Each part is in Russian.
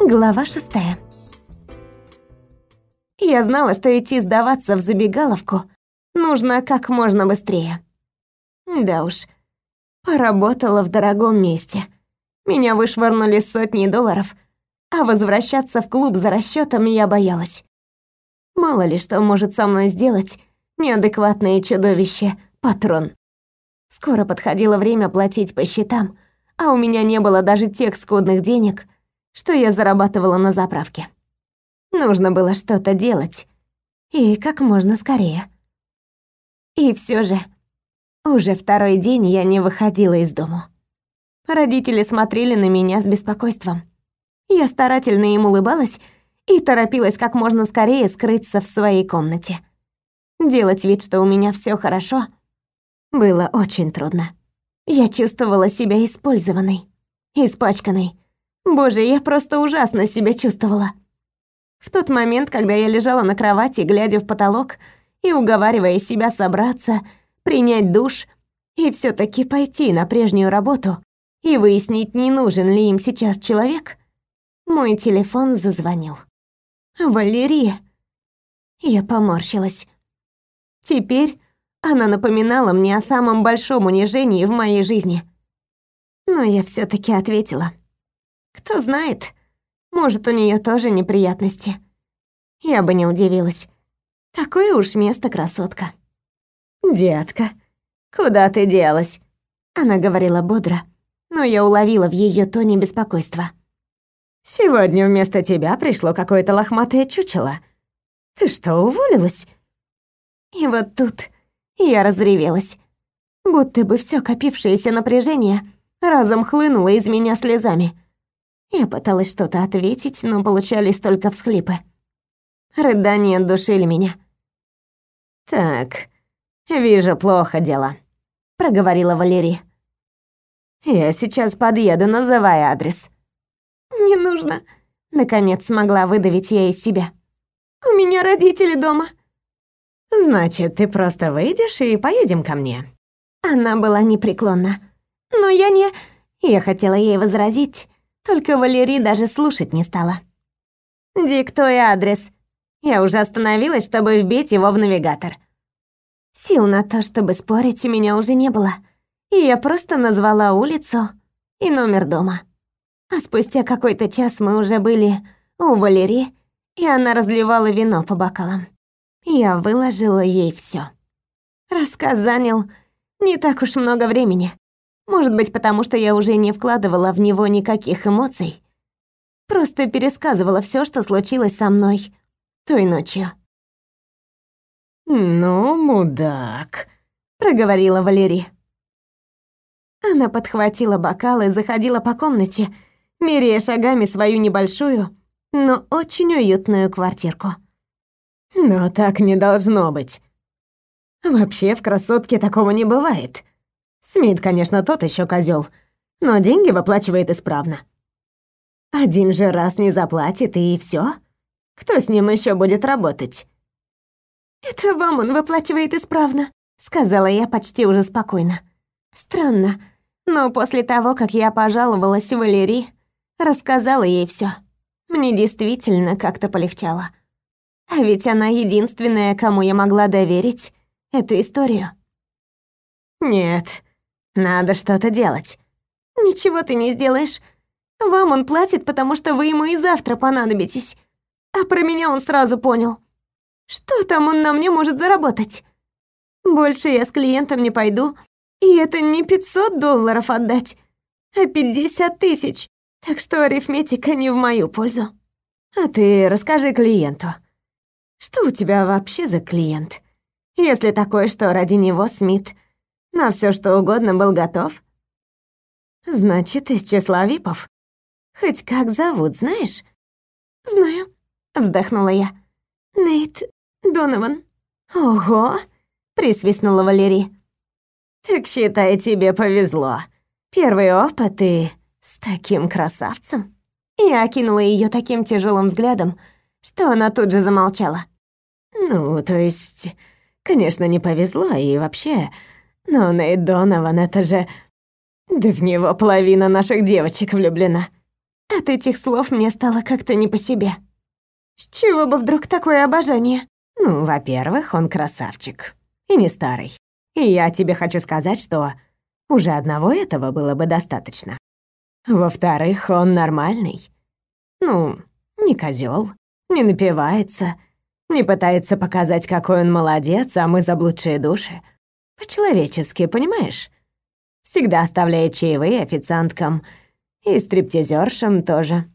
Глава шестая. Я знала, что идти сдаваться в забегаловку нужно как можно быстрее. Да уж, поработала в дорогом месте. Меня вышвырнули сотни долларов, а возвращаться в клуб за расчетом я боялась. Мало ли что может со мной сделать неадекватное чудовище, патрон. Скоро подходило время платить по счетам, а у меня не было даже тех скудных денег, что я зарабатывала на заправке. Нужно было что-то делать. И как можно скорее. И все же, уже второй день я не выходила из дому. Родители смотрели на меня с беспокойством. Я старательно им улыбалась и торопилась как можно скорее скрыться в своей комнате. Делать вид, что у меня все хорошо, было очень трудно. Я чувствовала себя использованной, испачканной. Боже, я просто ужасно себя чувствовала. В тот момент, когда я лежала на кровати, глядя в потолок и уговаривая себя собраться, принять душ и все таки пойти на прежнюю работу и выяснить, не нужен ли им сейчас человек, мой телефон зазвонил. «Валерия!» Я поморщилась. Теперь она напоминала мне о самом большом унижении в моей жизни. Но я все таки ответила. Кто знает, может, у нее тоже неприятности. Я бы не удивилась. Такое уж место красотка. «Детка, куда ты делась?» Она говорила бодро, но я уловила в ее тоне беспокойство. «Сегодня вместо тебя пришло какое-то лохматое чучело. Ты что, уволилась?» И вот тут я разревелась. Будто бы все копившееся напряжение разом хлынуло из меня слезами. Я пыталась что-то ответить, но получались только всхлипы. Рыдания душили меня. «Так, вижу, плохо дело», — проговорила Валерия. «Я сейчас подъеду, называй адрес». «Не нужно», — наконец смогла выдавить я из себя. «У меня родители дома». «Значит, ты просто выйдешь и поедем ко мне?» Она была непреклонна. «Но я не...» Я хотела ей возразить, только Валерий даже слушать не стала. «Диктуй адрес. Я уже остановилась, чтобы вбить его в навигатор». Сил на то, чтобы спорить, у меня уже не было. И я просто назвала улицу и номер дома. А спустя какой-то час мы уже были у Валерии, и она разливала вино по бокалам. Я выложила ей все. Рассказ занял не так уж много времени. Может быть, потому что я уже не вкладывала в него никаких эмоций. Просто пересказывала все, что случилось со мной той ночью. «Ну, мудак», — проговорила Валерия. Она подхватила бокал и заходила по комнате, меряя шагами свою небольшую, но очень уютную квартирку. Но так не должно быть. Вообще в красотке такого не бывает. Смит, конечно, тот еще козел, но деньги выплачивает исправно. Один же раз не заплатит, и все. Кто с ним еще будет работать? «Это вам он выплачивает исправно», — сказала я почти уже спокойно. Странно, но после того, как я пожаловалась Валерии, рассказала ей все, мне действительно как-то полегчало. А ведь она единственная, кому я могла доверить эту историю. Нет, надо что-то делать. Ничего ты не сделаешь. Вам он платит, потому что вы ему и завтра понадобитесь. А про меня он сразу понял. Что там он на мне может заработать? Больше я с клиентом не пойду. И это не 500 долларов отдать, а 50 тысяч. Так что арифметика не в мою пользу. А ты расскажи клиенту, что у тебя вообще за клиент? Если такой, что ради него Смит на все что угодно был готов? Значит, из числа випов. Хоть как зовут, знаешь? Знаю, вздохнула я. Нейт Донован. Ого, присвистнула Валерия. Так считай, тебе повезло. Первый опыт и с таким красавцем. Я окинула ее таким тяжелым взглядом, что она тут же замолчала. «Ну, то есть, конечно, не повезло и вообще, но Нейт Донован — это же... Да в него половина наших девочек влюблена. От этих слов мне стало как-то не по себе. С чего бы вдруг такое обожание? Ну, во-первых, он красавчик. И не старый. И я тебе хочу сказать, что уже одного этого было бы достаточно. Во-вторых, он нормальный. Ну, не козел, не напивается, не пытается показать, какой он молодец, а мы заблудшие души. По-человечески, понимаешь? Всегда оставляет чаевые официанткам и стриптизершам тоже.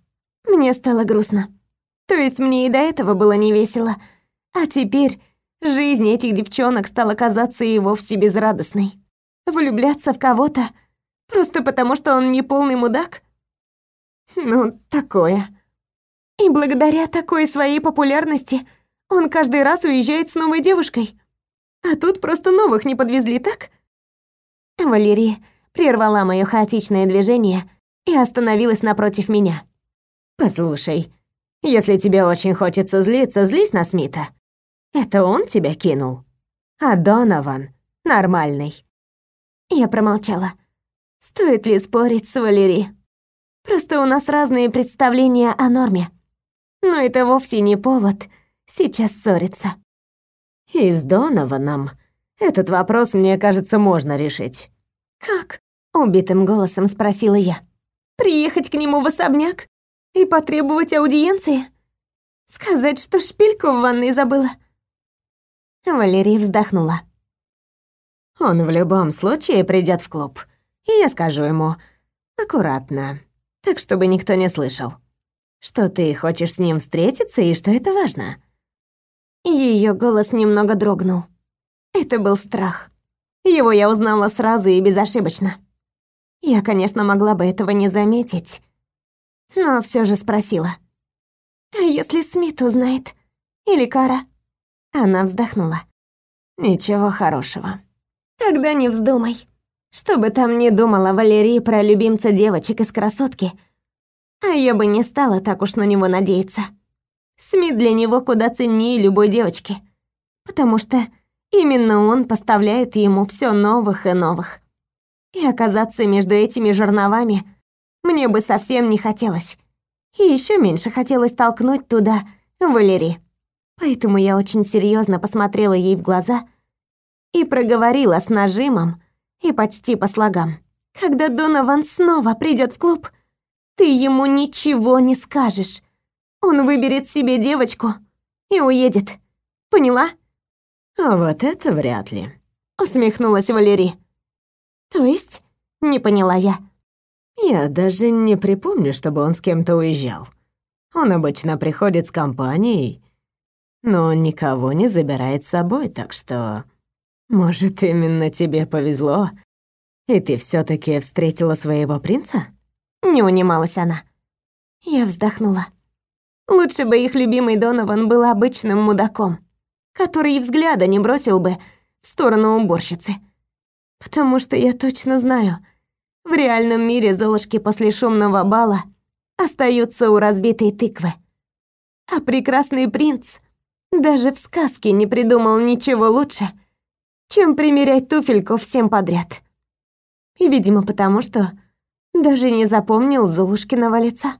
Мне стало грустно. То есть мне и до этого было не весело, а теперь жизнь этих девчонок стала казаться и вовсе безрадостной. Влюбляться в кого-то просто потому, что он не полный мудак? Ну, такое. И благодаря такой своей популярности он каждый раз уезжает с новой девушкой. А тут просто новых не подвезли, так? Валерия прервала моё хаотичное движение и остановилась напротив меня. «Послушай, если тебе очень хочется злиться, злись на Смита. Это он тебя кинул. А Донован нормальный». Я промолчала. Стоит ли спорить с Валери? Просто у нас разные представления о норме. Но это вовсе не повод сейчас ссориться. И с Донованом этот вопрос, мне кажется, можно решить. «Как?» — убитым голосом спросила я. «Приехать к нему в особняк и потребовать аудиенции? Сказать, что шпильку в ванной забыла?» Валерия вздохнула. «Он в любом случае придет в клуб, и я скажу ему аккуратно, так чтобы никто не слышал, что ты хочешь с ним встретиться и что это важно». Ее голос немного дрогнул. Это был страх. Его я узнала сразу и безошибочно. Я, конечно, могла бы этого не заметить, но все же спросила. «А если Смит узнает? Или Кара?» Она вздохнула. «Ничего хорошего». «Тогда не вздумай. Что бы там ни думала Валерия про любимца девочек из красотки, а я бы не стала так уж на него надеяться. Смит для него куда ценнее любой девочки, потому что Именно он поставляет ему все новых и новых. И оказаться между этими жерновами мне бы совсем не хотелось. И еще меньше хотелось толкнуть туда Валери. Поэтому я очень серьезно посмотрела ей в глаза и проговорила с нажимом и почти по слогам. Когда Донован снова придет в клуб, ты ему ничего не скажешь. Он выберет себе девочку и уедет. Поняла? «А вот это вряд ли», — усмехнулась Валерий. «То есть?» — не поняла я. «Я даже не припомню, чтобы он с кем-то уезжал. Он обычно приходит с компанией, но никого не забирает с собой, так что... Может, именно тебе повезло, и ты все таки встретила своего принца?» Не унималась она. Я вздохнула. Лучше бы их любимый Донован был обычным мудаком который и взгляда не бросил бы в сторону уборщицы. Потому что я точно знаю, в реальном мире Золушки после шумного бала остаются у разбитой тыквы. А прекрасный принц даже в сказке не придумал ничего лучше, чем примерять туфельку всем подряд. И, видимо, потому что даже не запомнил Золушкиного лица.